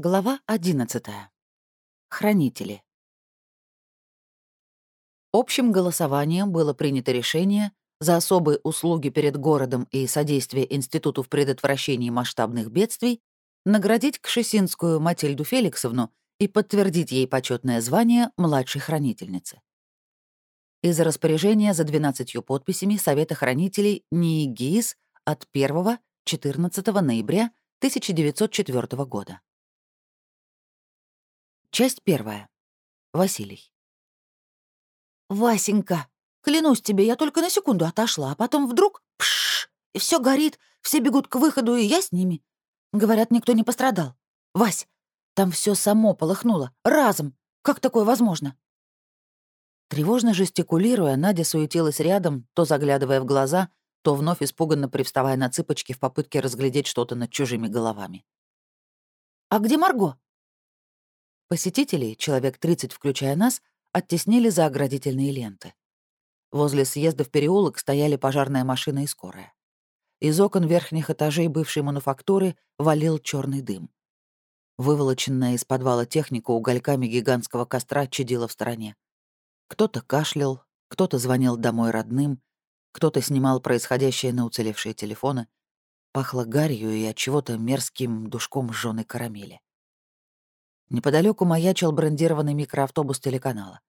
Глава 11. Хранители. Общим голосованием было принято решение за особые услуги перед городом и содействие Институту в предотвращении масштабных бедствий наградить Кшесинскую Матильду Феликсовну и подтвердить ей почетное звание младшей хранительницы. Из распоряжения за 12 подписями Совета хранителей НИИ ГИИС от 1-14 ноября 1904 года. Часть первая. Василий. «Васенька, клянусь тебе, я только на секунду отошла, а потом вдруг — пшш, и все горит, все бегут к выходу, и я с ними. Говорят, никто не пострадал. Вась, там все само полыхнуло, разом. Как такое возможно?» Тревожно жестикулируя, Надя суетилась рядом, то заглядывая в глаза, то вновь испуганно привставая на цыпочки в попытке разглядеть что-то над чужими головами. «А где Марго?» Посетителей, человек 30 включая нас, оттеснили за оградительные ленты. Возле съезда в переулок стояли пожарная машина и скорая. Из окон верхних этажей бывшей мануфактуры валил черный дым. Выволоченная из подвала техника угольками гигантского костра чадила в стороне. Кто-то кашлял, кто-то звонил домой родным, кто-то снимал происходящее на уцелевшие телефоны. Пахло гарью и от чего-то мерзким душком сжёной карамели. Неподалеку маячил брендированный микроавтобус телеканала.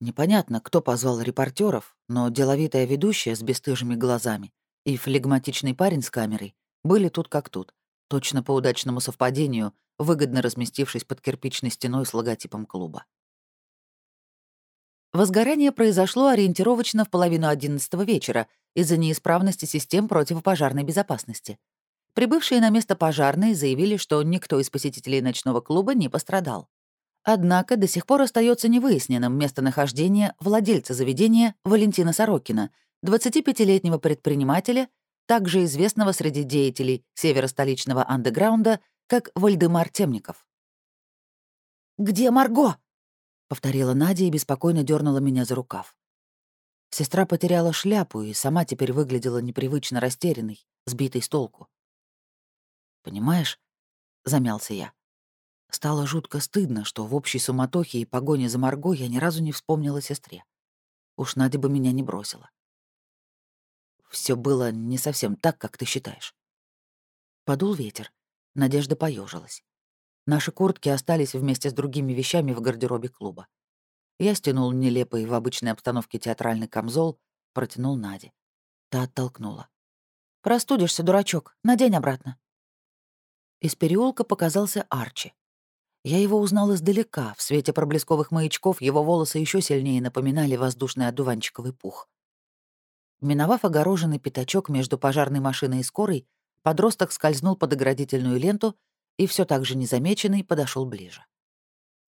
Непонятно, кто позвал репортеров, но деловитая ведущая с бесстыжими глазами и флегматичный парень с камерой были тут как тут, точно по удачному совпадению, выгодно разместившись под кирпичной стеной с логотипом клуба. Возгорание произошло ориентировочно в половину одиннадцатого вечера из-за неисправности систем противопожарной безопасности — Прибывшие на место пожарные заявили, что никто из посетителей ночного клуба не пострадал. Однако до сих пор остается невыясненным местонахождение владельца заведения Валентина Сорокина, 25-летнего предпринимателя, также известного среди деятелей северо-столичного андеграунда как Вальдемар Темников. «Где Марго?» — повторила Надя и беспокойно дернула меня за рукав. Сестра потеряла шляпу и сама теперь выглядела непривычно растерянной, сбитой с толку. Понимаешь?» — замялся я. Стало жутко стыдно, что в общей суматохе и погоне за Марго я ни разу не вспомнила сестре. Уж Надя бы меня не бросила. Все было не совсем так, как ты считаешь. Подул ветер. Надежда поежилась. Наши куртки остались вместе с другими вещами в гардеробе клуба. Я стянул нелепый в обычной обстановке театральный камзол, протянул Наде. Та оттолкнула. «Простудишься, дурачок. Надень обратно». Из переулка показался Арчи. Я его узнал издалека, в свете проблесковых маячков его волосы еще сильнее напоминали воздушный одуванчиковый пух. Миновав огороженный пятачок между пожарной машиной и скорой, подросток скользнул под оградительную ленту и все так же незамеченный подошел ближе.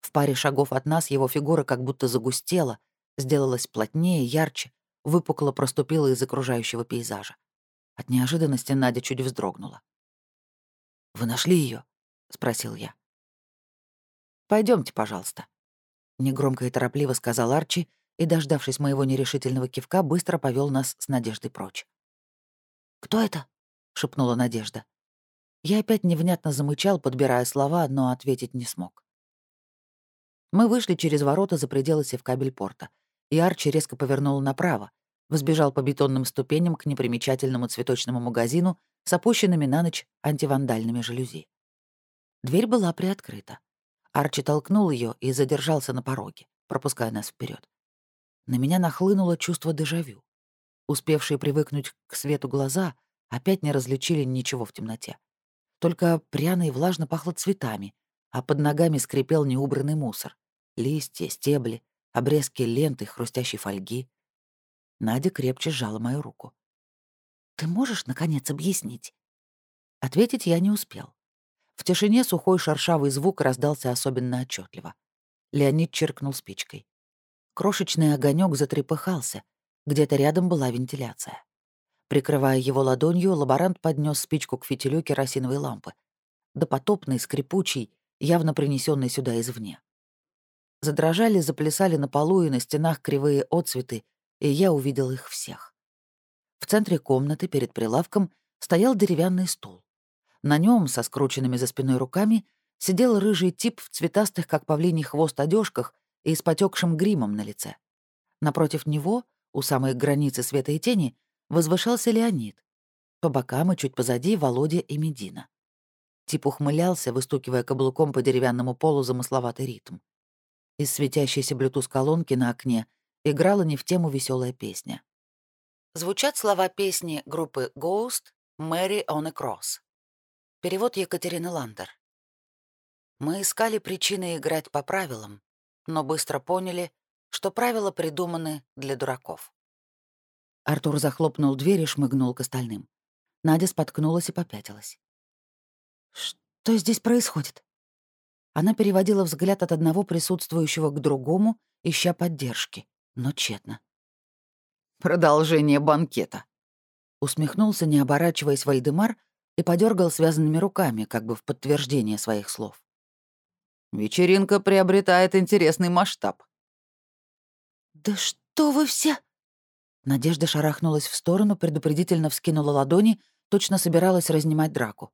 В паре шагов от нас его фигура как будто загустела, сделалась плотнее, ярче, выпукло проступила из окружающего пейзажа. От неожиданности Надя чуть вздрогнула. «Вы нашли ее? спросил я. Пойдемте, пожалуйста», — негромко и торопливо сказал Арчи и, дождавшись моего нерешительного кивка, быстро повел нас с Надеждой прочь. «Кто это?» — шепнула Надежда. Я опять невнятно замычал, подбирая слова, но ответить не смог. Мы вышли через ворота за пределы севкабель-порта, и Арчи резко повернул направо, взбежал по бетонным ступеням к непримечательному цветочному магазину с опущенными на ночь антивандальными жалюзи. Дверь была приоткрыта. Арчи толкнул ее и задержался на пороге, пропуская нас вперед. На меня нахлынуло чувство дежавю. Успевшие привыкнуть к свету глаза опять не различили ничего в темноте. Только пряно и влажно пахло цветами, а под ногами скрипел неубранный мусор. Листья, стебли, обрезки ленты, хрустящей фольги. Надя крепче сжала мою руку. «Ты можешь, наконец, объяснить?» Ответить я не успел. В тишине сухой шершавый звук раздался особенно отчетливо. Леонид черкнул спичкой. Крошечный огонек затрепыхался. Где-то рядом была вентиляция. Прикрывая его ладонью, лаборант поднес спичку к фитилю керосиновой лампы. Допотопный, скрипучий, явно принесенный сюда извне. Задрожали, заплясали на полу и на стенах кривые отцветы, и я увидел их всех. В центре комнаты перед прилавком стоял деревянный стол. На нем, со скрученными за спиной руками, сидел рыжий тип в цветастых, как павлиний хвост, одежках и с потекшим гримом на лице. Напротив него, у самой границы света и тени, возвышался Леонид. По бокам и чуть позади Володя и Медина. Тип ухмылялся, выстукивая каблуком по деревянному полу замысловатый ритм. Из светящейся блютуз-колонки на окне играла не в тему веселая песня. Звучат слова песни группы Ghost «Mary on a Cross». Перевод Екатерины Ландер. Мы искали причины играть по правилам, но быстро поняли, что правила придуманы для дураков. Артур захлопнул дверь и шмыгнул к остальным. Надя споткнулась и попятилась. «Что здесь происходит?» Она переводила взгляд от одного присутствующего к другому, ища поддержки, но тщетно. «Продолжение банкета», — усмехнулся, не оборачиваясь Вальдемар, и подергал связанными руками, как бы в подтверждение своих слов. «Вечеринка приобретает интересный масштаб». «Да что вы все...» Надежда шарахнулась в сторону, предупредительно вскинула ладони, точно собиралась разнимать драку.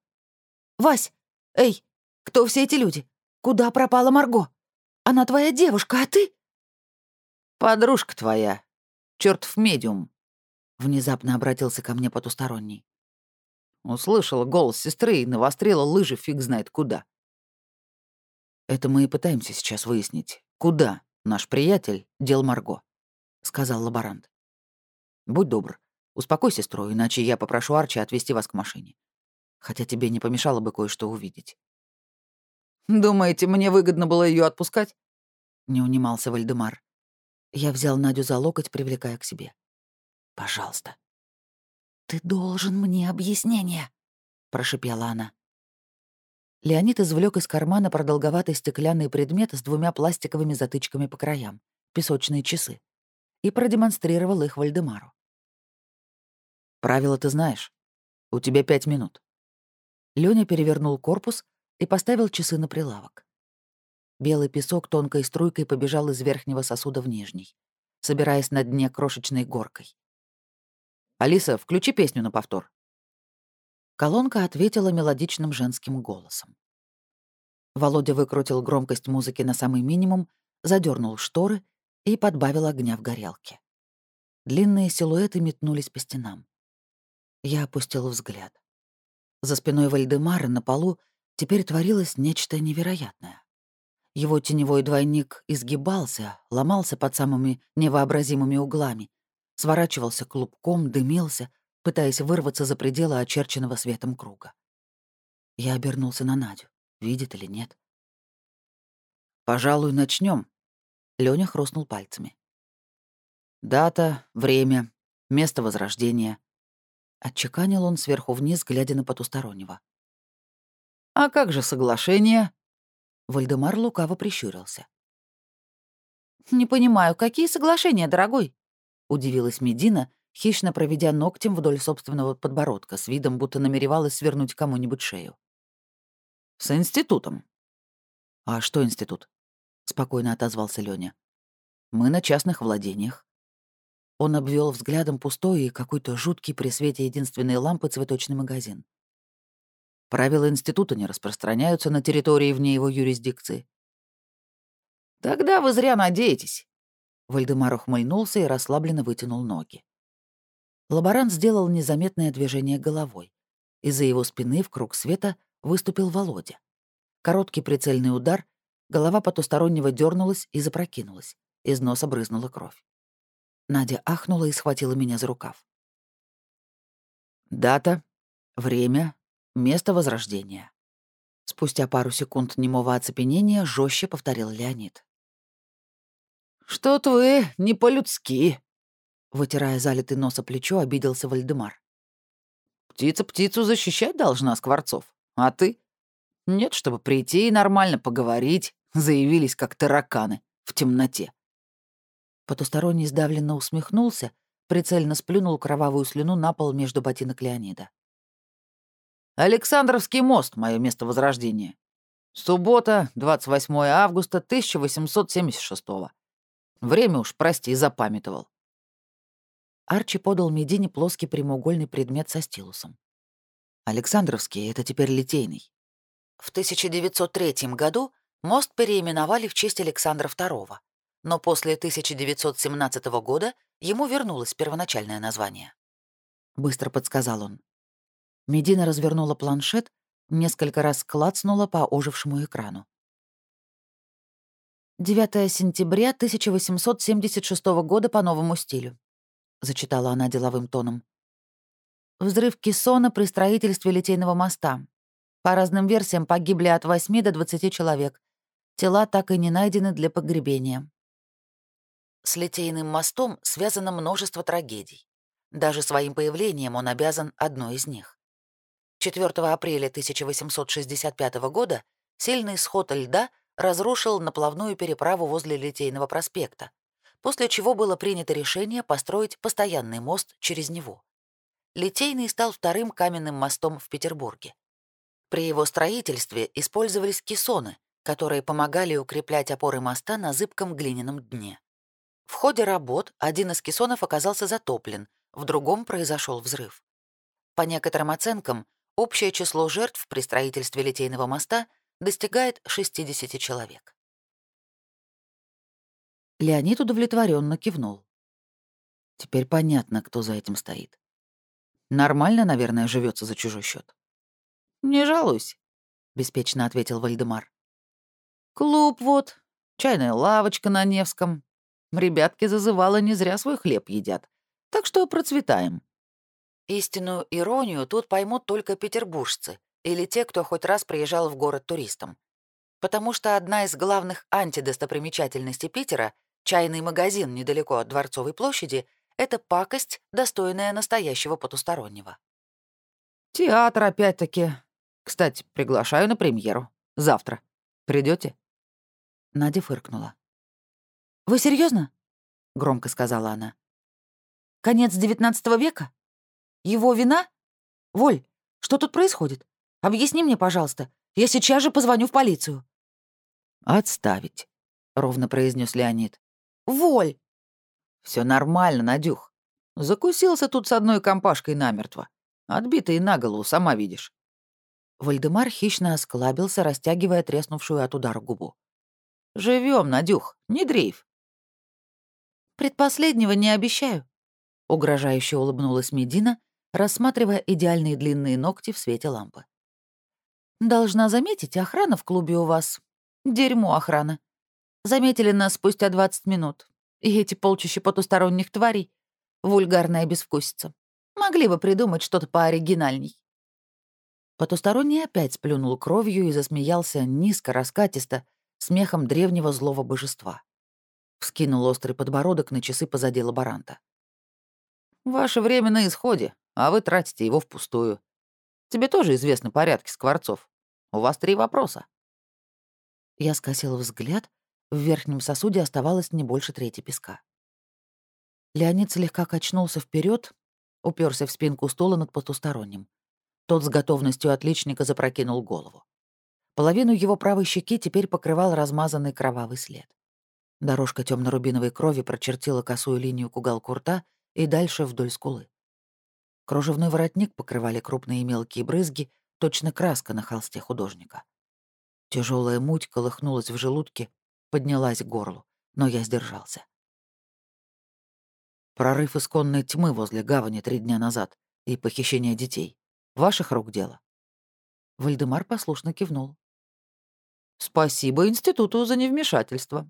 «Вась! Эй, кто все эти люди? Куда пропала Марго? Она твоя девушка, а ты...» «Подружка твоя. Чёртов медиум», — внезапно обратился ко мне потусторонний. Услышала голос сестры и навострила лыжи фиг знает куда. «Это мы и пытаемся сейчас выяснить, куда наш приятель дел Марго», — сказал лаборант. «Будь добр, успокой сестру, иначе я попрошу Арчи отвезти вас к машине хотя тебе не помешало бы кое-что увидеть. «Думаете, мне выгодно было ее отпускать?» — не унимался Вальдемар. Я взял Надю за локоть, привлекая к себе. «Пожалуйста». «Ты должен мне объяснение», — прошипела она. Леонид извлек из кармана продолговатый стеклянный предмет с двумя пластиковыми затычками по краям, песочные часы, и продемонстрировал их Вальдемару. «Правила ты знаешь. У тебя пять минут. Лёня перевернул корпус и поставил часы на прилавок. Белый песок тонкой струйкой побежал из верхнего сосуда в нижний, собираясь на дне крошечной горкой. «Алиса, включи песню на повтор». Колонка ответила мелодичным женским голосом. Володя выкрутил громкость музыки на самый минимум, задернул шторы и подбавил огня в горелке. Длинные силуэты метнулись по стенам. Я опустил взгляд. За спиной Вальдемара на полу теперь творилось нечто невероятное. Его теневой двойник изгибался, ломался под самыми невообразимыми углами, сворачивался клубком, дымился, пытаясь вырваться за пределы очерченного светом круга. Я обернулся на Надю. Видит или нет? «Пожалуй, начнем. Лёня хрустнул пальцами. Дата, время, место возрождения. Отчеканил он сверху вниз, глядя на потустороннего. «А как же соглашение?» Вальдемар лукаво прищурился. «Не понимаю, какие соглашения, дорогой?» — удивилась Медина, хищно проведя ногтем вдоль собственного подбородка, с видом, будто намеревалась свернуть кому-нибудь шею. «С институтом». «А что институт?» — спокойно отозвался Лёня. «Мы на частных владениях. Он обвел взглядом пустой и какой-то жуткий при свете единственной лампы цветочный магазин. Правила института не распространяются на территории вне его юрисдикции. «Тогда вы зря надеетесь», — Вальдемар ухмыльнулся и расслабленно вытянул ноги. Лаборант сделал незаметное движение головой. Из-за его спины в круг света выступил Володя. Короткий прицельный удар, голова потустороннего дернулась и запрокинулась. Из носа брызнула кровь. Надя ахнула и схватила меня за рукав. Дата, время, место возрождения. Спустя пару секунд немого оцепенения жестче повторил Леонид. «Что-то вы не по-людски», — вытирая залитый нос о плечо, обиделся Вальдемар. «Птица птицу защищать должна, Скворцов, а ты? Нет, чтобы прийти и нормально поговорить, заявились как тараканы в темноте». Потусторонний сдавленно усмехнулся, прицельно сплюнул кровавую слюну на пол между ботинок Леонида. «Александровский мост — мое место возрождения. Суббота, 28 августа 1876 -го. Время уж, прости, запамятовал». Арчи подал Медине плоский прямоугольный предмет со стилусом. «Александровский — это теперь литейный. В 1903 году мост переименовали в честь Александра II, но после 1917 года ему вернулось первоначальное название. Быстро подсказал он. Медина развернула планшет, несколько раз клацнула по ожившему экрану. 9 сентября 1876 года по новому стилю», — зачитала она деловым тоном. «Взрыв кессона при строительстве Литейного моста. По разным версиям погибли от 8 до 20 человек. Тела так и не найдены для погребения». С Литейным мостом связано множество трагедий. Даже своим появлением он обязан одной из них. 4 апреля 1865 года сильный сход льда — разрушил наплавную переправу возле Литейного проспекта, после чего было принято решение построить постоянный мост через него. Литейный стал вторым каменным мостом в Петербурге. При его строительстве использовались кессоны, которые помогали укреплять опоры моста на зыбком глиняном дне. В ходе работ один из кессонов оказался затоплен, в другом произошел взрыв. По некоторым оценкам, общее число жертв при строительстве Литейного моста достигает 60 человек. Леонид удовлетворенно кивнул. Теперь понятно, кто за этим стоит. Нормально, наверное, живется за чужой счет. Не жалуюсь, беспечно ответил Вальдемар. Клуб вот, чайная лавочка на Невском. Ребятки зазывало не зря свой хлеб едят. Так что процветаем. Истинную иронию тут поймут только петербуржцы, или те, кто хоть раз приезжал в город туристом. Потому что одна из главных антидостопримечательностей Питера, чайный магазин недалеко от Дворцовой площади, это пакость, достойная настоящего потустороннего. «Театр опять-таки. Кстати, приглашаю на премьеру. Завтра. Придете? Надя фыркнула. «Вы серьезно? громко сказала она. «Конец девятнадцатого века? Его вина? Воль, что тут происходит? Объясни мне, пожалуйста. Я сейчас же позвоню в полицию». «Отставить», — ровно произнес Леонид. «Воль!» Все нормально, Надюх. Закусился тут с одной компашкой намертво. Отбитый на голову, сама видишь». Вальдемар хищно осклабился, растягивая треснувшую от удара губу. Живем, Надюх, не дрейф». «Предпоследнего не обещаю», — угрожающе улыбнулась Медина, рассматривая идеальные длинные ногти в свете лампы. Должна заметить, охрана в клубе у вас. Дерьмо охрана. Заметили нас спустя 20 минут. И эти полчища потусторонних тварей. Вульгарная безвкусица. Могли бы придумать что-то пооригинальней. Потусторонний опять сплюнул кровью и засмеялся низко, раскатисто, смехом древнего злого божества. Вскинул острый подбородок на часы позади лаборанта. «Ваше время на исходе, а вы тратите его впустую. Тебе тоже известны порядки скворцов. У вас три вопроса». Я скосил взгляд. В верхнем сосуде оставалось не больше трети песка. Леонид слегка качнулся вперед, уперся в спинку стула над потусторонним. Тот с готовностью отличника запрокинул голову. Половину его правой щеки теперь покрывал размазанный кровавый след. Дорожка темно рубиновой крови прочертила косую линию к уголку рта и дальше вдоль скулы. Кружевной воротник покрывали крупные мелкие брызги, точно краска на холсте художника. Тяжелая муть колыхнулась в желудке, поднялась к горлу, но я сдержался. Прорыв исконной тьмы возле гавани три дня назад и похищение детей. Ваших рук дело. Вальдемар послушно кивнул. «Спасибо институту за невмешательство.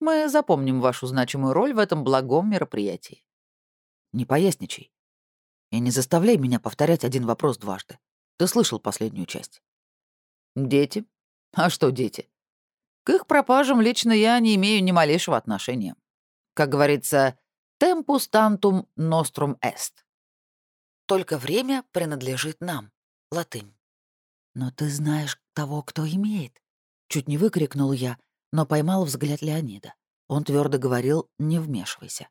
Мы запомним вашу значимую роль в этом благом мероприятии. Не поясничай. И не заставляй меня повторять один вопрос дважды. Ты слышал последнюю часть. Дети? А что дети? К их пропажам лично я не имею ни малейшего отношения. Как говорится, «tempus tantum nostrum est». Только время принадлежит нам. Латынь. Но ты знаешь того, кто имеет. Чуть не выкрикнул я, но поймал взгляд Леонида. Он твердо говорил «не вмешивайся».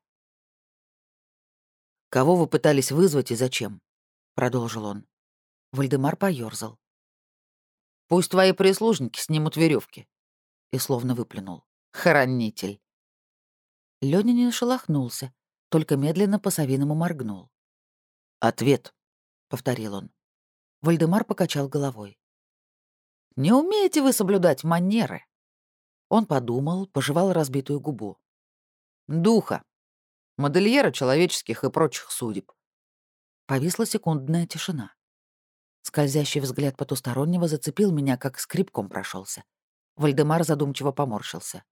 «Кого вы пытались вызвать и зачем?» — продолжил он. Вальдемар поёрзал. «Пусть твои прислужники снимут веревки. И словно выплюнул. «Хранитель». Лёня не шелохнулся, только медленно по-совиному моргнул. «Ответ», — повторил он. Вальдемар покачал головой. Не умеете вы соблюдать манеры?» Он подумал, пожевал разбитую губу. «Духа. Модельера человеческих и прочих судеб». Повисла секундная тишина. Скользящий взгляд потустороннего зацепил меня, как скрипком прошелся. Вальдемар задумчиво поморщился.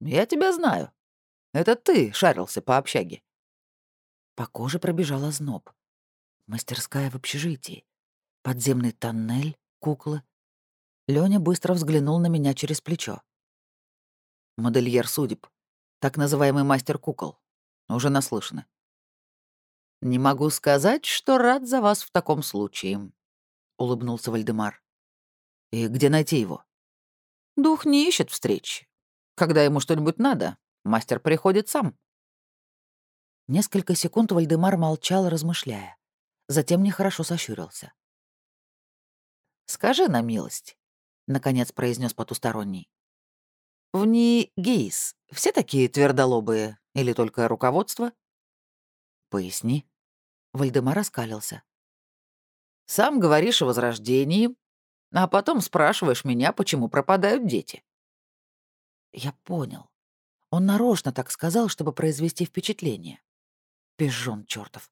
«Я тебя знаю. Это ты шарился по общаге». По коже пробежал озноб. Мастерская в общежитии. Подземный тоннель, куклы. Лёня быстро взглянул на меня через плечо. Модельер судеб. Так называемый мастер кукол. Уже наслышаны. «Не могу сказать, что рад за вас в таком случае», — улыбнулся Вальдемар. «И где найти его?» «Дух не ищет встреч. Когда ему что-нибудь надо, мастер приходит сам». Несколько секунд Вальдемар молчал, размышляя. Затем нехорошо сощурился. «Скажи на милость», — наконец произнес потусторонний. «В гейс все такие твердолобые или только руководство?» «Поясни». Вальдемар раскалился. «Сам говоришь о возрождении, а потом спрашиваешь меня, почему пропадают дети». Я понял. Он нарочно так сказал, чтобы произвести впечатление. Пижон чертов.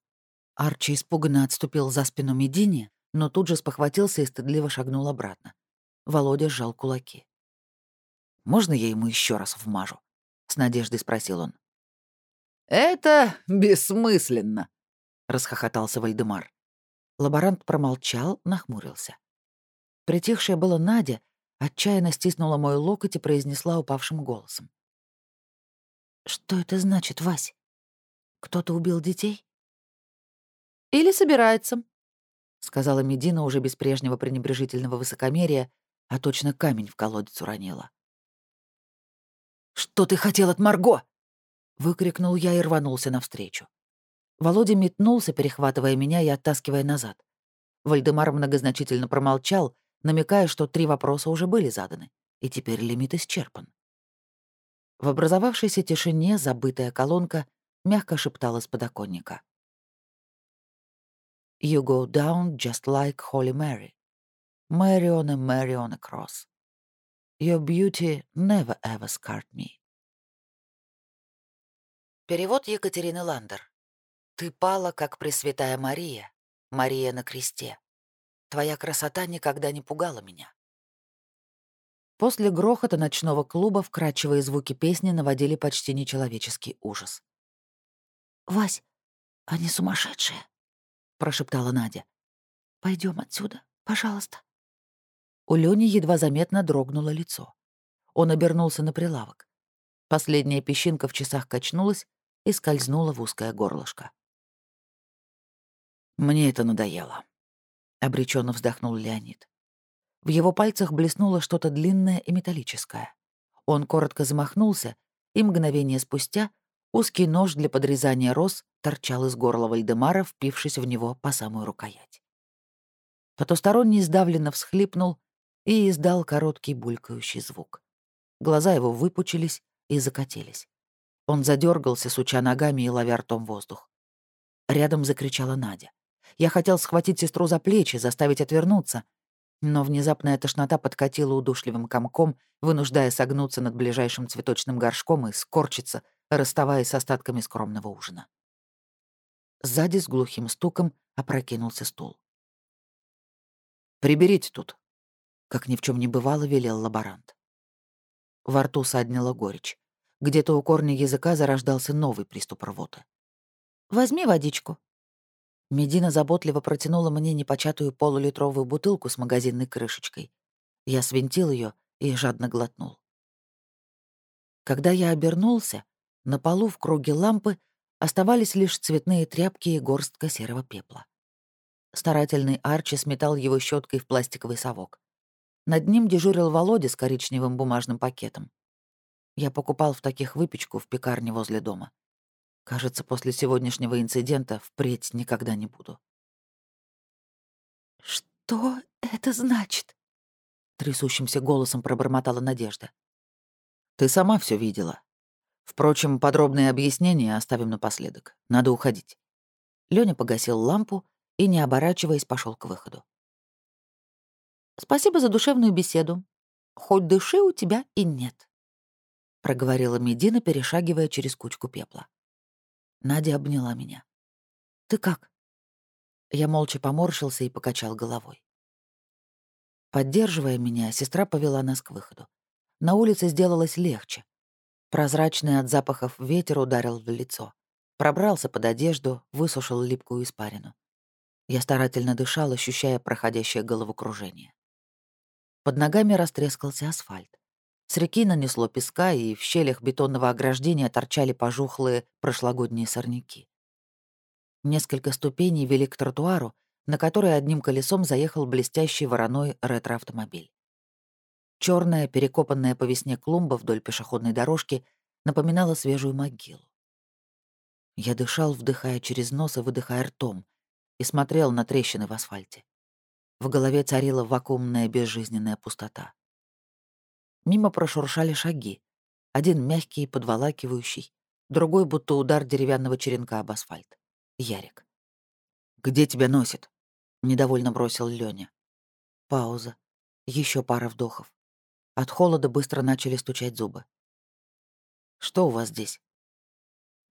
Арчи испуганно отступил за спину Медини, но тут же спохватился и стыдливо шагнул обратно. Володя сжал кулаки. «Можно я ему еще раз вмажу?» — с надеждой спросил он. «Это бессмысленно», — расхохотался Вальдемар. Лаборант промолчал, нахмурился. Притихшая была Надя отчаянно стиснула мой локоть и произнесла упавшим голосом. «Что это значит, Вась? Кто-то убил детей?» «Или собирается», — сказала Медина уже без прежнего пренебрежительного высокомерия, а точно камень в колодец уронила. «Что ты хотел от Марго?» — выкрикнул я и рванулся навстречу. Володя метнулся, перехватывая меня и оттаскивая назад. Вальдемар многозначительно промолчал, намекая, что три вопроса уже были заданы, и теперь лимит исчерпан. В образовавшейся тишине забытая колонка мягко шептала с подоконника. «You go down just like Holy Mary. Mary on a Mary on a cross. Your beauty never ever scarred me». Перевод Екатерины Ландер. «Ты пала, как Пресвятая Мария, Мария на кресте. Твоя красота никогда не пугала меня». После грохота ночного клуба вкрадчивые звуки песни наводили почти нечеловеческий ужас. «Вась, они сумасшедшие», — прошептала Надя. Пойдем отсюда, пожалуйста». У Лёни едва заметно дрогнуло лицо. Он обернулся на прилавок. Последняя песчинка в часах качнулась и скользнула в узкое горлышко. «Мне это надоело», — обреченно вздохнул Леонид. В его пальцах блеснуло что-то длинное и металлическое. Он коротко замахнулся, и мгновение спустя узкий нож для подрезания роз торчал из горла Вальдемара, впившись в него по самую рукоять. Потусторонний сдавленно всхлипнул и издал короткий булькающий звук. Глаза его выпучились и закатились. Он задергался, суча ногами и ловя ртом воздух. Рядом закричала Надя. Я хотел схватить сестру за плечи, заставить отвернуться, но внезапная тошнота подкатила удушливым комком, вынуждая согнуться над ближайшим цветочным горшком и скорчиться, расставаясь с остатками скромного ужина. Сзади с глухим стуком опрокинулся стул. «Приберите тут», — как ни в чем не бывало, велел лаборант. Во рту саднила горечь. Где-то у корня языка зарождался новый приступ рвоты. «Возьми водичку», Медина заботливо протянула мне непочатую полулитровую бутылку с магазинной крышечкой. Я свинтил ее и жадно глотнул. Когда я обернулся, на полу в круге лампы оставались лишь цветные тряпки и горстка серого пепла. Старательный Арчи сметал его щеткой в пластиковый совок. Над ним дежурил Володя с коричневым бумажным пакетом. Я покупал в таких выпечку в пекарне возле дома. Кажется, после сегодняшнего инцидента впредь никогда не буду. «Что это значит?» — трясущимся голосом пробормотала Надежда. «Ты сама все видела. Впрочем, подробные объяснения оставим напоследок. Надо уходить». Лёня погасил лампу и, не оборачиваясь, пошел к выходу. Спасибо за душевную беседу. Хоть души у тебя и нет», — проговорила Медина, перешагивая через кучку пепла. Надя обняла меня. «Ты как?» Я молча поморщился и покачал головой. Поддерживая меня, сестра повела нас к выходу. На улице сделалось легче. Прозрачный от запахов ветер ударил в лицо. Пробрался под одежду, высушил липкую испарину. Я старательно дышал, ощущая проходящее головокружение. Под ногами растрескался асфальт. С реки нанесло песка, и в щелях бетонного ограждения торчали пожухлые прошлогодние сорняки. Несколько ступеней вели к тротуару, на который одним колесом заехал блестящий вороной ретроавтомобиль. Черная, перекопанная по весне клумба вдоль пешеходной дорожки напоминала свежую могилу. Я дышал, вдыхая через нос и выдыхая ртом, и смотрел на трещины в асфальте. В голове царила вакуумная безжизненная пустота. Мимо прошуршали шаги. Один мягкий, подволакивающий, другой будто удар деревянного черенка об асфальт. Ярик. «Где тебя носит?» — недовольно бросил Лёня. Пауза. Еще пара вдохов. От холода быстро начали стучать зубы. «Что у вас здесь?»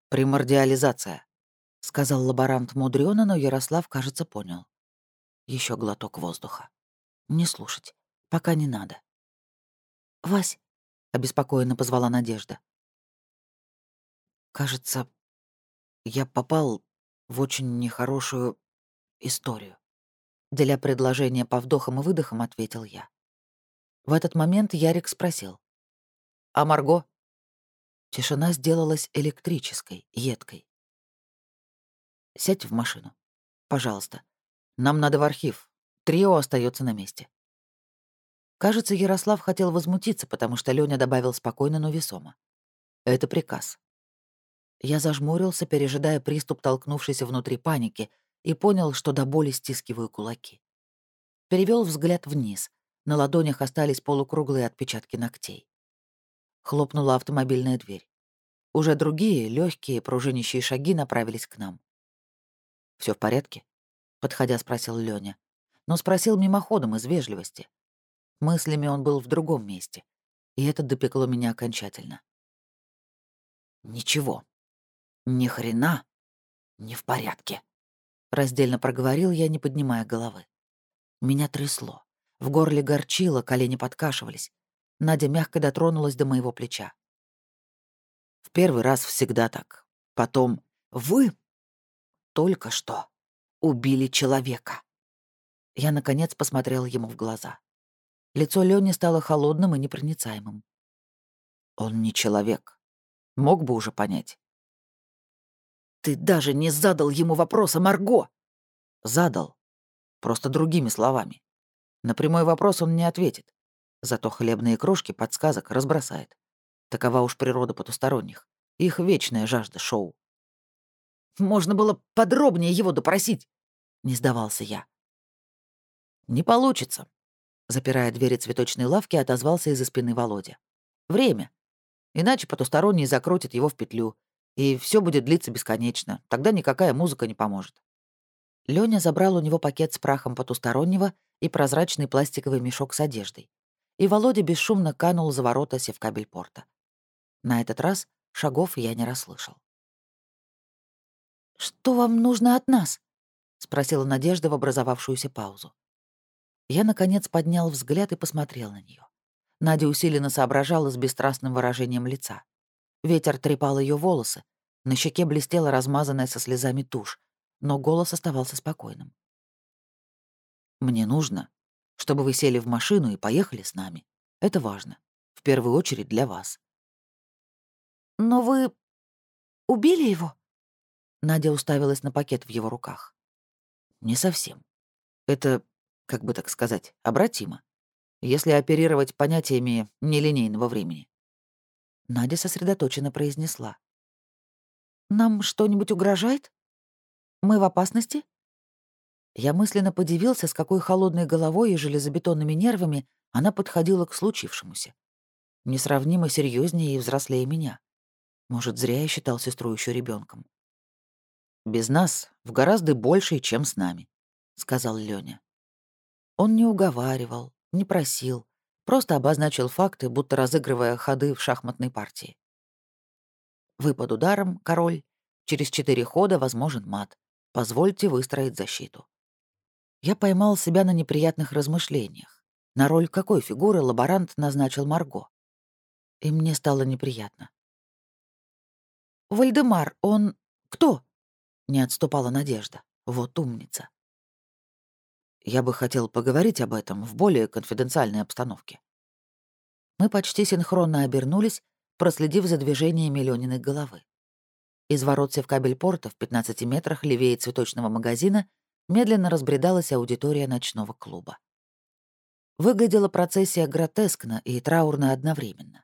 «Примордиализация», — сказал лаборант мудрёно, но Ярослав, кажется, понял. Еще глоток воздуха. Не слушать. Пока не надо. «Вась», — обеспокоенно позвала Надежда. «Кажется, я попал в очень нехорошую историю. Для предложения по вдохам и выдохам ответил я. В этот момент Ярик спросил. «А Марго?» Тишина сделалась электрической, едкой. «Сядь в машину. Пожалуйста. Нам надо в архив. Трио остается на месте». Кажется, Ярослав хотел возмутиться, потому что Лёня добавил спокойно, но весомо. «Это приказ. Я зажмурился, пережидая приступ толкнувшейся внутри паники, и понял, что до боли стискиваю кулаки. Перевел взгляд вниз. На ладонях остались полукруглые отпечатки ногтей. Хлопнула автомобильная дверь. Уже другие, легкие, пружинящие шаги направились к нам. Все в порядке?» — подходя спросил Лёня. Но спросил мимоходом из вежливости. Мыслями он был в другом месте, и это допекло меня окончательно. «Ничего», ни хрена не в порядке. Раздельно проговорил я, не поднимая головы. Меня трясло. В горле горчило, колени подкашивались. Надя мягко дотронулась до моего плеча. В первый раз всегда так. Потом вы только что убили человека. Я, наконец, посмотрел ему в глаза. Лицо Лёни стало холодным и непроницаемым. Он не человек. Мог бы уже понять. «Ты даже не задал ему вопроса, Марго!» «Задал. Просто другими словами. На прямой вопрос он не ответит. Зато хлебные крошки подсказок разбросает. Такова уж природа потусторонних. Их вечная жажда шоу. «Можно было подробнее его допросить!» — не сдавался я. «Не получится», — запирая двери цветочной лавки, отозвался из-за спины Володя. «Время. Иначе потусторонний закрутит его в петлю, и все будет длиться бесконечно. Тогда никакая музыка не поможет. Лёня забрал у него пакет с прахом потустороннего и прозрачный пластиковый мешок с одеждой. И Володя бесшумно канул за ворота севкабель порта. На этот раз шагов я не расслышал. «Что вам нужно от нас?» — спросила Надежда в образовавшуюся паузу. Я, наконец, поднял взгляд и посмотрел на нее. Надя усиленно соображала с бесстрастным выражением лица. Ветер трепал ее волосы, на щеке блестела размазанная со слезами тушь, но голос оставался спокойным. «Мне нужно, чтобы вы сели в машину и поехали с нами. Это важно. В первую очередь для вас». «Но вы убили его?» Надя уставилась на пакет в его руках. «Не совсем. Это, как бы так сказать, обратимо, если оперировать понятиями нелинейного времени. Надя сосредоточенно произнесла. «Нам что-нибудь угрожает? Мы в опасности?» Я мысленно подивился, с какой холодной головой и железобетонными нервами она подходила к случившемуся. Несравнимо серьезнее и взрослее меня. Может, зря я считал сестру еще ребенком. «Без нас в гораздо большей, чем с нами», — сказал Лёня. Он не уговаривал, не просил, просто обозначил факты, будто разыгрывая ходы в шахматной партии. Выпад ударом, король. Через четыре хода возможен мат. Позвольте выстроить защиту. Я поймал себя на неприятных размышлениях. На роль какой фигуры лаборант назначил Марго. И мне стало неприятно. «Вальдемар, он... кто?» — не отступала Надежда. Вот умница. Я бы хотел поговорить об этом в более конфиденциальной обстановке. Мы почти синхронно обернулись, проследив за движениями Лёниной головы. Из ворот севкабель-порта в 15 метрах левее цветочного магазина медленно разбредалась аудитория ночного клуба. Выглядела процессия гротескно и траурно одновременно.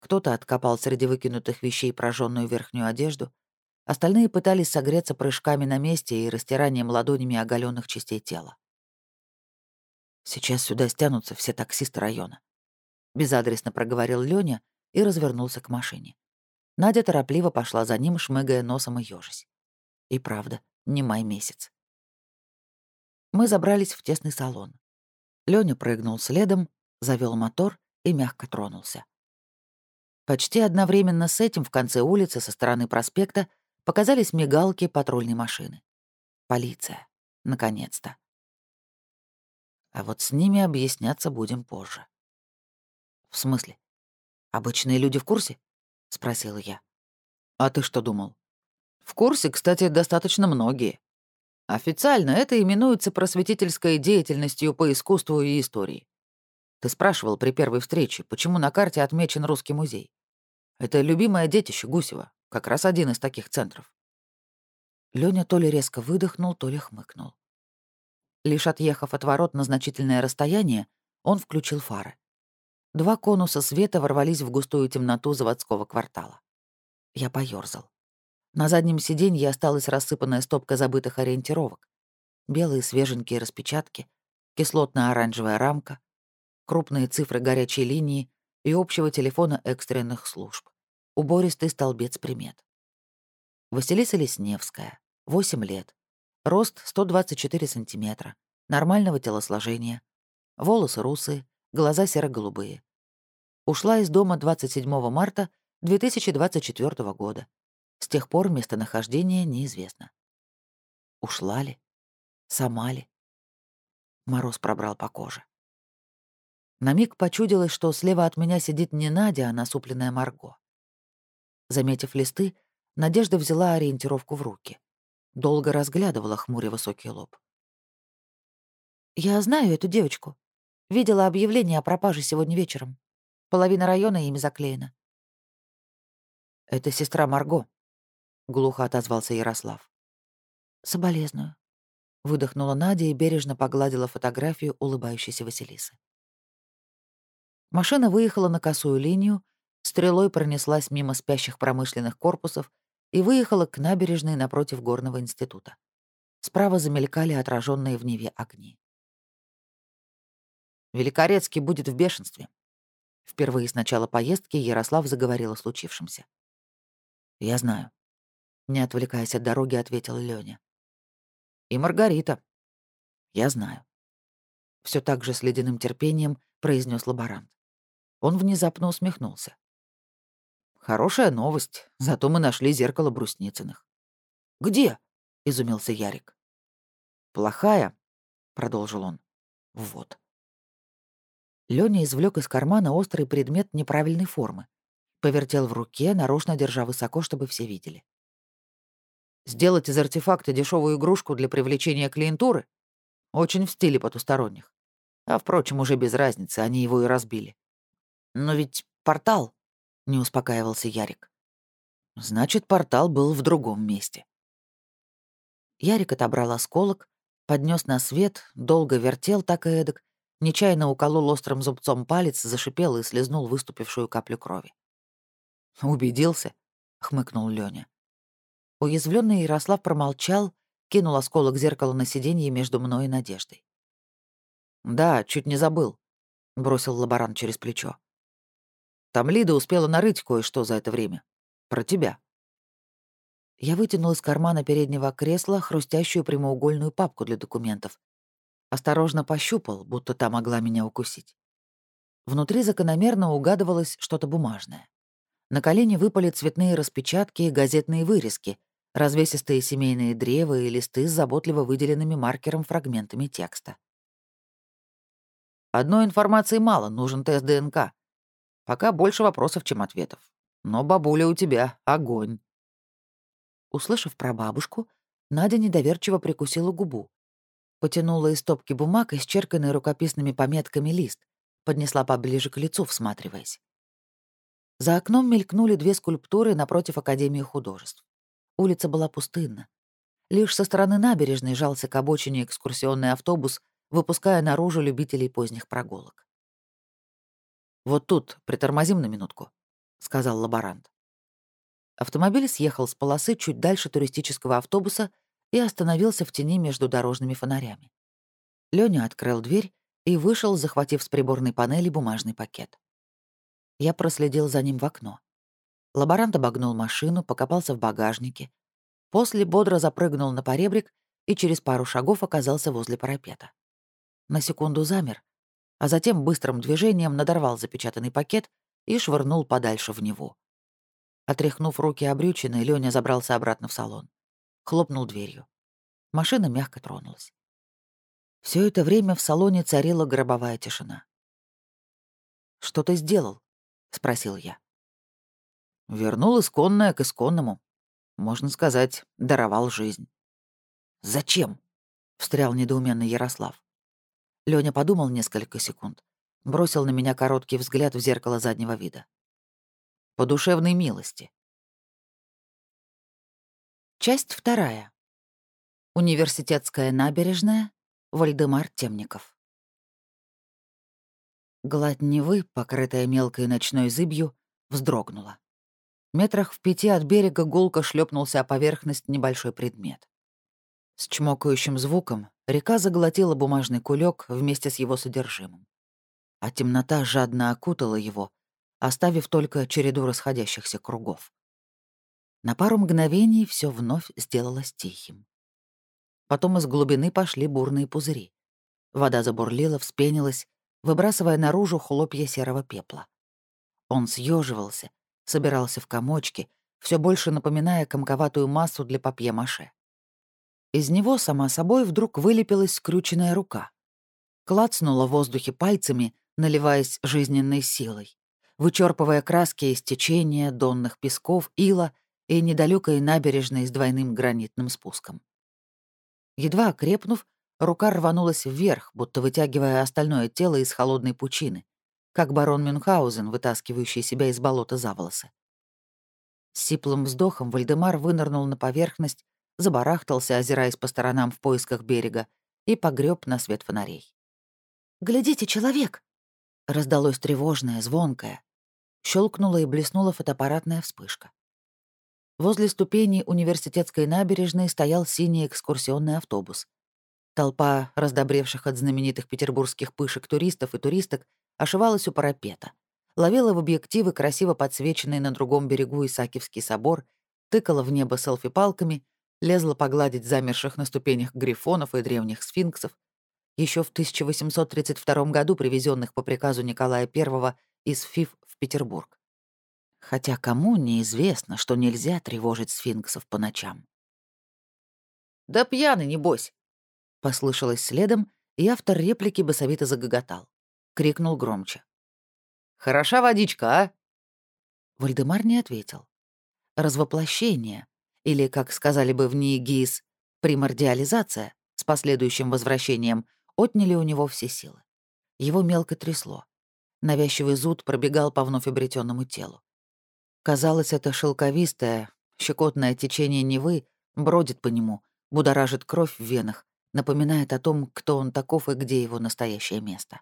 Кто-то откопал среди выкинутых вещей прожженную верхнюю одежду, Остальные пытались согреться прыжками на месте и растиранием ладонями оголенных частей тела. Сейчас сюда стянутся все таксисты района. Безадресно проговорил Лёня и развернулся к машине. Надя торопливо пошла за ним, шмыгая носом и ёжись. И правда, не май месяц. Мы забрались в тесный салон. Лёня прыгнул следом, завёл мотор и мягко тронулся. Почти одновременно с этим в конце улицы со стороны проспекта Показались мигалки патрульной машины. Полиция. Наконец-то. А вот с ними объясняться будем позже. В смысле? Обычные люди в курсе? Спросила я. А ты что думал? В курсе, кстати, достаточно многие. Официально это именуется просветительской деятельностью по искусству и истории. Ты спрашивал при первой встрече, почему на карте отмечен русский музей. Это любимое детище Гусева, как раз один из таких центров. Лёня то ли резко выдохнул, то ли хмыкнул. Лишь отъехав от ворот на значительное расстояние, он включил фары. Два конуса света ворвались в густую темноту заводского квартала. Я поёрзал. На заднем сиденье осталась рассыпанная стопка забытых ориентировок. Белые свеженькие распечатки, кислотно-оранжевая рамка, крупные цифры горячей линии и общего телефона экстренных служб убористый столбец примет. Василиса Лесневская, 8 лет, рост 124 сантиметра, нормального телосложения, волосы русые, глаза серо-голубые. Ушла из дома 27 марта 2024 года. С тех пор местонахождение неизвестно. Ушла ли? Сама ли? Мороз пробрал по коже. На миг почудилось, что слева от меня сидит не Надя, а насупленная Марго. Заметив листы, Надежда взяла ориентировку в руки. Долго разглядывала хмуря высокий лоб. «Я знаю эту девочку. Видела объявление о пропаже сегодня вечером. Половина района ими заклеена». «Это сестра Марго», — глухо отозвался Ярослав. «Соболезную», — выдохнула Надя и бережно погладила фотографию улыбающейся Василисы. Машина выехала на косую линию, стрелой пронеслась мимо спящих промышленных корпусов и выехала к набережной напротив горного института. Справа замелькали отраженные в Неве огни. «Великорецкий будет в бешенстве». Впервые с начала поездки Ярослав заговорил о случившемся. «Я знаю», — не отвлекаясь от дороги, ответил Лёня. «И Маргарита». «Я знаю». Все так же с ледяным терпением произнес лаборант. Он внезапно усмехнулся. Хорошая новость, зато мы нашли зеркало Брусницыных. «Где?» — изумился Ярик. «Плохая», — продолжил он. «Вот». Лёня извлек из кармана острый предмет неправильной формы. Повертел в руке, нарочно держа высоко, чтобы все видели. «Сделать из артефакта дешевую игрушку для привлечения клиентуры? Очень в стиле потусторонних. А, впрочем, уже без разницы, они его и разбили. Но ведь портал...» — не успокаивался Ярик. «Значит, портал был в другом месте». Ярик отобрал осколок, поднес на свет, долго вертел так и эдак, нечаянно уколол острым зубцом палец, зашипел и слезнул выступившую каплю крови. «Убедился?» — хмыкнул Лёня. Уязвленный Ярослав промолчал, кинул осколок зеркала на сиденье между мной и Надеждой. «Да, чуть не забыл», — бросил лаборант через плечо. Там Лида успела нарыть кое-что за это время. Про тебя». Я вытянул из кармана переднего кресла хрустящую прямоугольную папку для документов. Осторожно пощупал, будто та могла меня укусить. Внутри закономерно угадывалось что-то бумажное. На колени выпали цветные распечатки и газетные вырезки, развесистые семейные древа и листы с заботливо выделенными маркером фрагментами текста. Одной информации мало, нужен тест ДНК. Пока больше вопросов, чем ответов. Но бабуля у тебя — огонь. Услышав про бабушку, Надя недоверчиво прикусила губу. Потянула из стопки бумаг, исчерканный рукописными пометками лист, поднесла поближе к лицу, всматриваясь. За окном мелькнули две скульптуры напротив Академии художеств. Улица была пустынна. Лишь со стороны набережной жался к обочине экскурсионный автобус, выпуская наружу любителей поздних прогулок. «Вот тут притормозим на минутку», — сказал лаборант. Автомобиль съехал с полосы чуть дальше туристического автобуса и остановился в тени между дорожными фонарями. Лёня открыл дверь и вышел, захватив с приборной панели бумажный пакет. Я проследил за ним в окно. Лаборант обогнул машину, покопался в багажнике. После бодро запрыгнул на поребрик и через пару шагов оказался возле парапета. На секунду замер, а затем быстрым движением надорвал запечатанный пакет и швырнул подальше в него. Отряхнув руки обрючины, Лёня забрался обратно в салон. Хлопнул дверью. Машина мягко тронулась. Все это время в салоне царила гробовая тишина. «Что ты сделал?» — спросил я. «Вернул исконное к исконному. Можно сказать, даровал жизнь». «Зачем?» — встрял недоуменный Ярослав. Лёня подумал несколько секунд, бросил на меня короткий взгляд в зеркало заднего вида. По душевной милости. Часть вторая. Университетская набережная. Вальдемар Темников. Гладь Невы, покрытая мелкой ночной зыбью, вздрогнула. Метрах в пяти от берега гулко шлепнулся о поверхность небольшой предмет. С чмокающим звуком река заглотила бумажный кулек вместе с его содержимым. А темнота жадно окутала его, оставив только череду расходящихся кругов. На пару мгновений все вновь сделалось тихим. Потом из глубины пошли бурные пузыри. Вода забурлила, вспенилась, выбрасывая наружу хлопья серого пепла. Он съеживался, собирался в комочки, все больше напоминая комковатую массу для папье-маше. Из него, сама собой, вдруг вылепилась скрюченная рука. Клацнула в воздухе пальцами, наливаясь жизненной силой, вычерпывая краски из течения, донных песков, ила и недалекой набережной с двойным гранитным спуском. Едва окрепнув, рука рванулась вверх, будто вытягивая остальное тело из холодной пучины, как барон Мюнхгаузен, вытаскивающий себя из болота за волосы. С сиплым вздохом Вальдемар вынырнул на поверхность, забарахтался, озираясь по сторонам в поисках берега, и погреб на свет фонарей. «Глядите, человек!» Раздалось тревожное, звонкое. Щелкнула и блеснула фотоаппаратная вспышка. Возле ступеней университетской набережной стоял синий экскурсионный автобус. Толпа раздобревших от знаменитых петербургских пышек туристов и туристок ошивалась у парапета, ловила в объективы красиво подсвеченный на другом берегу Исаакиевский собор, тыкала в небо селфи-палками, лезла погладить замерших на ступенях грифонов и древних сфинксов, еще в 1832 году привезенных по приказу Николая I из ФИФ в Петербург. Хотя кому неизвестно, что нельзя тревожить сфинксов по ночам. «Да пьяный, небось!» — послышалось следом, и автор реплики басовито загоготал. Крикнул громче. «Хороша водичка, а?» Вальдемар не ответил. Развоплощение, или, как сказали бы в ней ГИС, примордиализация с последующим возвращением, отняли у него все силы. Его мелко трясло. Навязчивый зуд пробегал по вновь обретенному телу. Казалось, это шелковистое, щекотное течение Невы бродит по нему, будоражит кровь в венах, напоминает о том, кто он таков и где его настоящее место.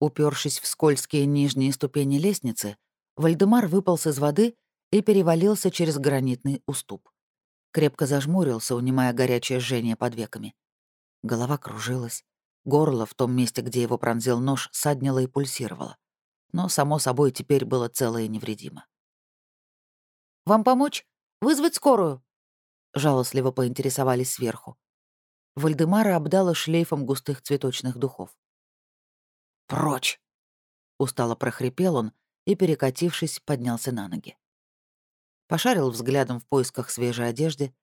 Упершись в скользкие нижние ступени лестницы, Вальдемар выполз из воды и перевалился через гранитный уступ. Крепко зажмурился, унимая горячее жжение под веками. Голова кружилась. Горло в том месте, где его пронзил нож, саднило и пульсировало. Но, само собой, теперь было целое и невредимо. «Вам помочь? Вызвать скорую?» Жалостливо поинтересовались сверху. Вальдемара обдала шлейфом густых цветочных духов. «Прочь!» — устало прохрипел он и, перекатившись, поднялся на ноги. Пошарил взглядом в поисках свежей одежды.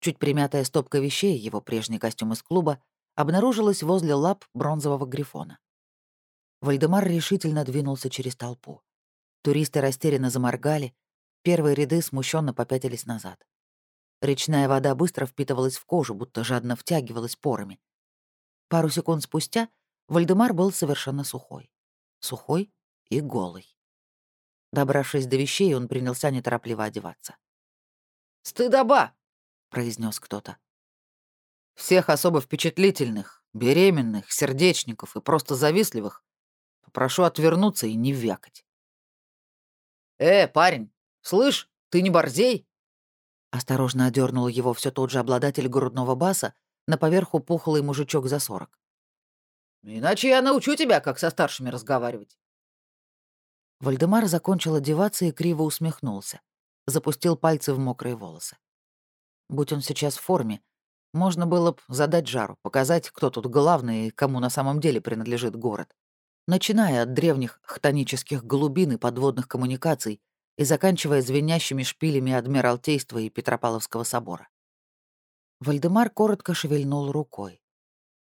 Чуть примятая стопка вещей, его прежний костюм из клуба, обнаружилась возле лап бронзового грифона. Вальдемар решительно двинулся через толпу. Туристы растерянно заморгали, первые ряды смущенно попятились назад. Речная вода быстро впитывалась в кожу, будто жадно втягивалась порами. Пару секунд спустя Вальдемар был совершенно сухой. Сухой и голый. Добравшись до вещей, он принялся неторопливо одеваться. «Стыдоба!» — произнес кто-то. «Всех особо впечатлительных, беременных, сердечников и просто завистливых попрошу отвернуться и не вякать». «Э, парень, слышь, ты не борзей?» Осторожно одернул его все тот же обладатель грудного баса, на поверху пухлый мужичок за сорок. «Иначе я научу тебя, как со старшими разговаривать». Вальдемар закончил одеваться и криво усмехнулся. Запустил пальцы в мокрые волосы. Будь он сейчас в форме, можно было бы задать жару, показать, кто тут главный и кому на самом деле принадлежит город. Начиная от древних хтонических глубин и подводных коммуникаций и заканчивая звенящими шпилями Адмиралтейства и Петропавловского собора. Вальдемар коротко шевельнул рукой.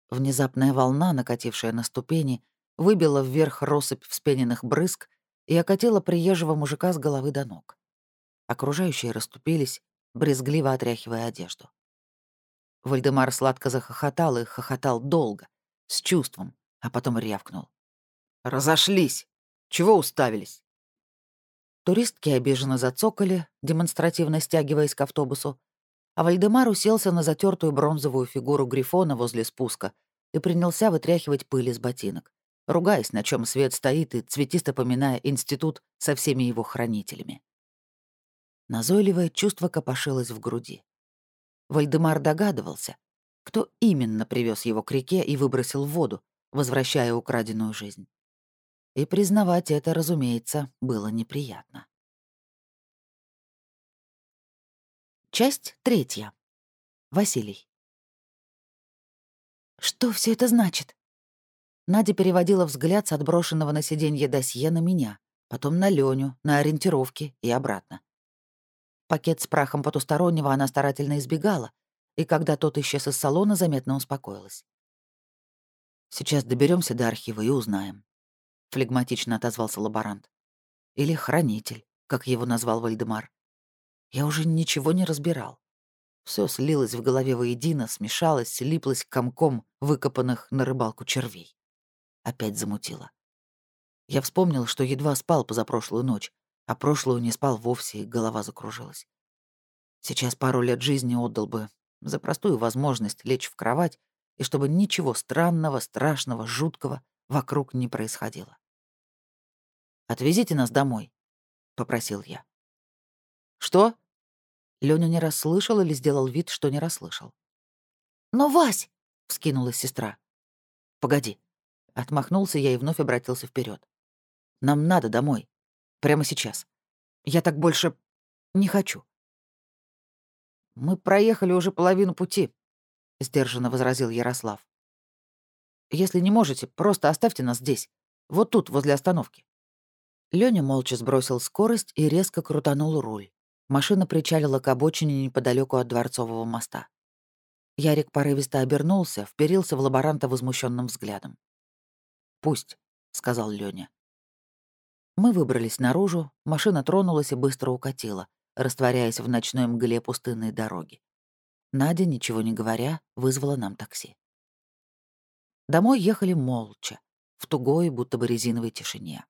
Внезапная волна, накатившая на ступени, выбила вверх россыпь вспененных брызг и окатила приезжего мужика с головы до ног. Окружающие расступились, брезгливо отряхивая одежду. Вальдемар сладко захохотал и хохотал долго, с чувством, а потом рявкнул. «Разошлись! Чего уставились?» Туристки обиженно зацокали, демонстративно стягиваясь к автобусу, а Вальдемар уселся на затертую бронзовую фигуру Грифона возле спуска и принялся вытряхивать пыль из ботинок, ругаясь, на чем свет стоит и цветисто поминая институт со всеми его хранителями. Назойливое чувство копошилось в груди. Вальдемар догадывался, кто именно привез его к реке и выбросил в воду, возвращая украденную жизнь. И признавать это, разумеется, было неприятно. Часть третья. Василий. «Что все это значит?» Надя переводила взгляд с отброшенного на сиденье досье на меня, потом на Леню, на ориентировки и обратно. Пакет с прахом потустороннего она старательно избегала, и когда тот исчез из салона, заметно успокоилась. Сейчас доберемся до архива и узнаем флегматично отозвался лаборант. Или хранитель, как его назвал Вальдемар. Я уже ничего не разбирал. Все слилось в голове воедино, смешалось, слиплось комком выкопанных на рыбалку червей. Опять замутило. Я вспомнил, что едва спал позапрошлую ночь, а прошлую не спал вовсе, и голова закружилась. Сейчас пару лет жизни отдал бы за простую возможность лечь в кровать и чтобы ничего странного, страшного, жуткого вокруг не происходило. Отвезите нас домой», — попросил я. «Что?» Лёня не расслышал или сделал вид, что не расслышал. «Но, Вась!» — вскинулась сестра. «Погоди». Отмахнулся я и вновь обратился вперед. «Нам надо домой. Прямо сейчас. Я так больше не хочу». «Мы проехали уже половину пути», — сдержанно возразил Ярослав. «Если не можете, просто оставьте нас здесь. Вот тут, возле остановки». Лёня молча сбросил скорость и резко крутанул руль. Машина причалила к обочине неподалеку от Дворцового моста. Ярик порывисто обернулся, вперился в лаборанта возмущенным взглядом. «Пусть», — сказал Лёня. Мы выбрались наружу, машина тронулась и быстро укатила, растворяясь в ночной мгле пустынной дороги. Надя, ничего не говоря, вызвала нам такси. Домой ехали молча, в тугой, будто бы резиновой тишине.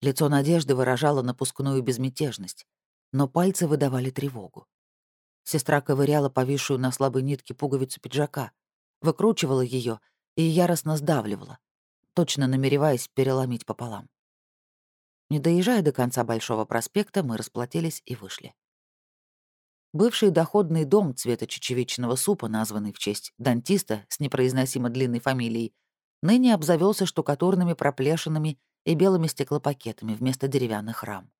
Лицо Надежды выражало напускную безмятежность, но пальцы выдавали тревогу. Сестра ковыряла повисшую на слабой нитке пуговицу пиджака, выкручивала ее и яростно сдавливала, точно намереваясь переломить пополам. Не доезжая до конца Большого проспекта, мы расплатились и вышли. Бывший доходный дом цвета чечевичного супа, названный в честь дантиста с непроизносимо длинной фамилией, ныне обзавелся штукатурными проплешинами и белыми стеклопакетами вместо деревянных рам.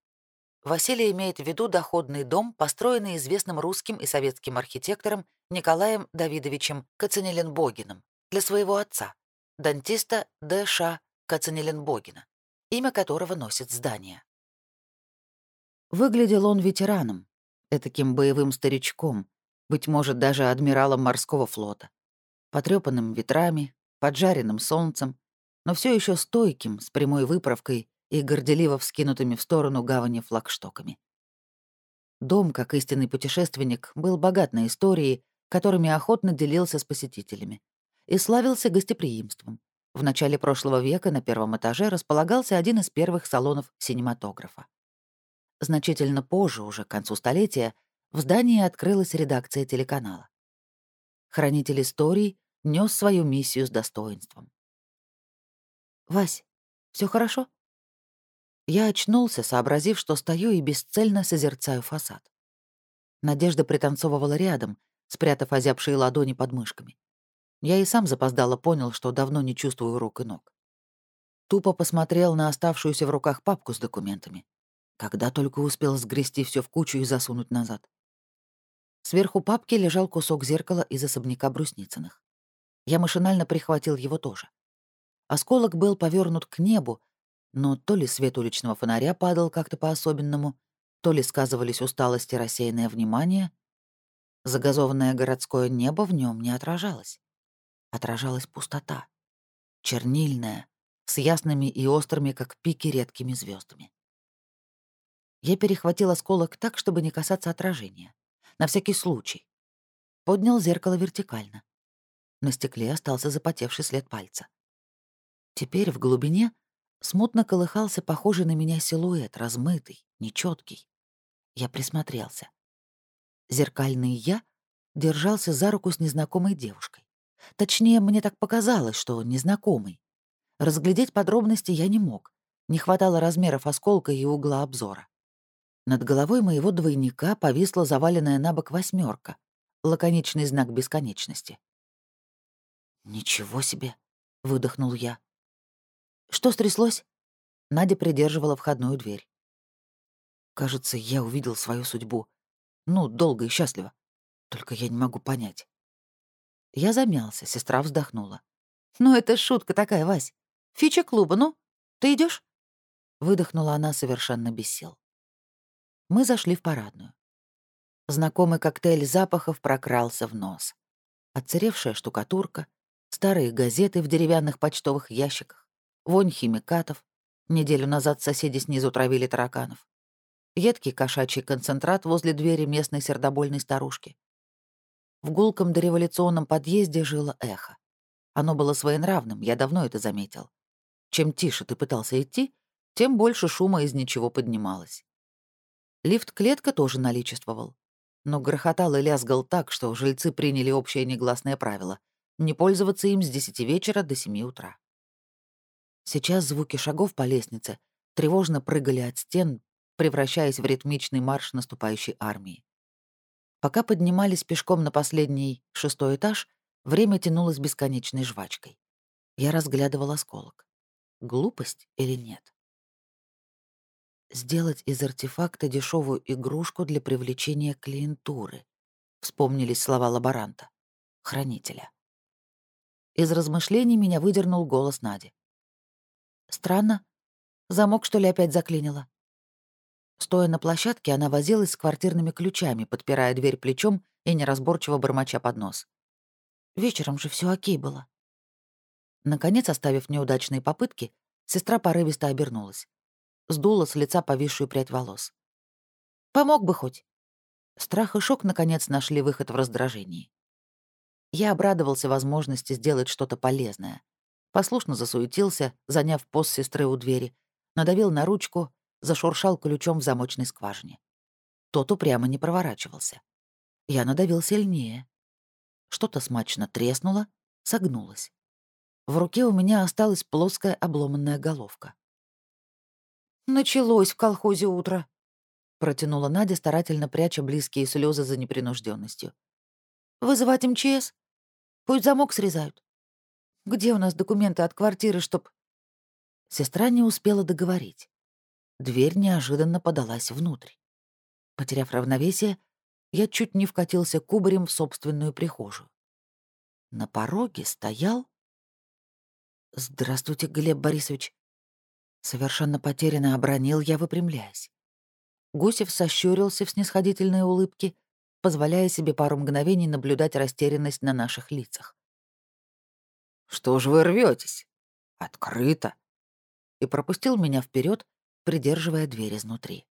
Василий имеет в виду доходный дом, построенный известным русским и советским архитектором Николаем Давидовичем Кацанеленбогиным для своего отца, дантиста Д.Ш. Кацанеленбогина, имя которого носит здание. Выглядел он ветераном, этаким боевым старичком, быть может, даже адмиралом морского флота, потрепанным ветрами, поджаренным солнцем, но все еще стойким, с прямой выправкой и горделиво вскинутыми в сторону гавани флагштоками. Дом, как истинный путешественник, был богат на истории, которыми охотно делился с посетителями, и славился гостеприимством. В начале прошлого века на первом этаже располагался один из первых салонов синематографа. Значительно позже, уже к концу столетия, в здании открылась редакция телеканала. Хранитель историй нес свою миссию с достоинством. «Вась, все хорошо?» Я очнулся, сообразив, что стою и бесцельно созерцаю фасад. Надежда пританцовывала рядом, спрятав озябшие ладони под мышками. Я и сам запоздало понял, что давно не чувствую рук и ног. Тупо посмотрел на оставшуюся в руках папку с документами. Когда только успел сгрести все в кучу и засунуть назад. Сверху папки лежал кусок зеркала из особняка Брусницыных. Я машинально прихватил его тоже. Осколок был повернут к небу, но то ли свет уличного фонаря падал как-то по-особенному, то ли сказывались усталость и рассеянное внимание. Загазованное городское небо в нем не отражалось. Отражалась пустота. Чернильная, с ясными и острыми, как пики, редкими звездами. Я перехватил осколок так, чтобы не касаться отражения. На всякий случай. Поднял зеркало вертикально. На стекле остался запотевший след пальца. Теперь в глубине Смутно колыхался похожий на меня силуэт, размытый, нечеткий. Я присмотрелся. Зеркальный я держался за руку с незнакомой девушкой. Точнее, мне так показалось, что незнакомый. Разглядеть подробности я не мог. Не хватало размеров осколка и угла обзора. Над головой моего двойника повисла заваленная на бок восьмерка, лаконичный знак бесконечности. «Ничего себе!» — выдохнул я. «Что стряслось?» Надя придерживала входную дверь. «Кажется, я увидел свою судьбу. Ну, долго и счастливо. Только я не могу понять». Я замялся, сестра вздохнула. «Ну, это шутка такая, Вась. Фича клуба, ну? Ты идешь? Выдохнула она совершенно без сил. Мы зашли в парадную. Знакомый коктейль запахов прокрался в нос. Отцаревшая штукатурка, старые газеты в деревянных почтовых ящиках, вонь химикатов. Неделю назад соседи снизу травили тараканов. Едкий кошачий концентрат возле двери местной сердобольной старушки. В гулком дореволюционном подъезде жило эхо. Оно было своенравным, я давно это заметил. Чем тише ты пытался идти, тем больше шума из ничего поднималось. Лифт-клетка тоже наличествовал. Но грохотал и лязгал так, что жильцы приняли общее негласное правило — не пользоваться им с 10 вечера до 7 утра. Сейчас звуки шагов по лестнице тревожно прыгали от стен, превращаясь в ритмичный марш наступающей армии. Пока поднимались пешком на последний, шестой этаж, время тянулось бесконечной жвачкой. Я разглядывал осколок. Глупость или нет? Сделать из артефакта дешевую игрушку для привлечения клиентуры. Вспомнились слова лаборанта, хранителя. Из размышлений меня выдернул голос Нади. Странно. Замок, что ли, опять заклинило? Стоя на площадке, она возилась с квартирными ключами, подпирая дверь плечом и неразборчиво бормоча под нос. Вечером же все окей было. Наконец, оставив неудачные попытки, сестра порывисто обернулась. Сдула с лица повисшую прядь волос. «Помог бы хоть». Страх и шок, наконец, нашли выход в раздражении. Я обрадовался возможности сделать что-то полезное. Послушно засуетился, заняв пост сестры у двери, надавил на ручку, зашуршал ключом в замочной скважине. Тот упрямо не проворачивался. Я надавил сильнее. Что-то смачно треснуло, согнулось. В руке у меня осталась плоская обломанная головка. «Началось в колхозе утро», — протянула Надя, старательно пряча близкие слезы за непринужденностью. «Вызывать МЧС? Пусть замок срезают. Где у нас документы от квартиры, чтоб...» Сестра не успела договорить. Дверь неожиданно подалась внутрь. Потеряв равновесие, я чуть не вкатился кубарем в собственную прихожую. На пороге стоял... «Здравствуйте, Глеб Борисович». Совершенно потерянно обронил я, выпрямляясь. Гусев сощурился в снисходительной улыбке, позволяя себе пару мгновений наблюдать растерянность на наших лицах. «Что ж вы рветесь? Открыто!» И пропустил меня вперед, придерживая дверь изнутри.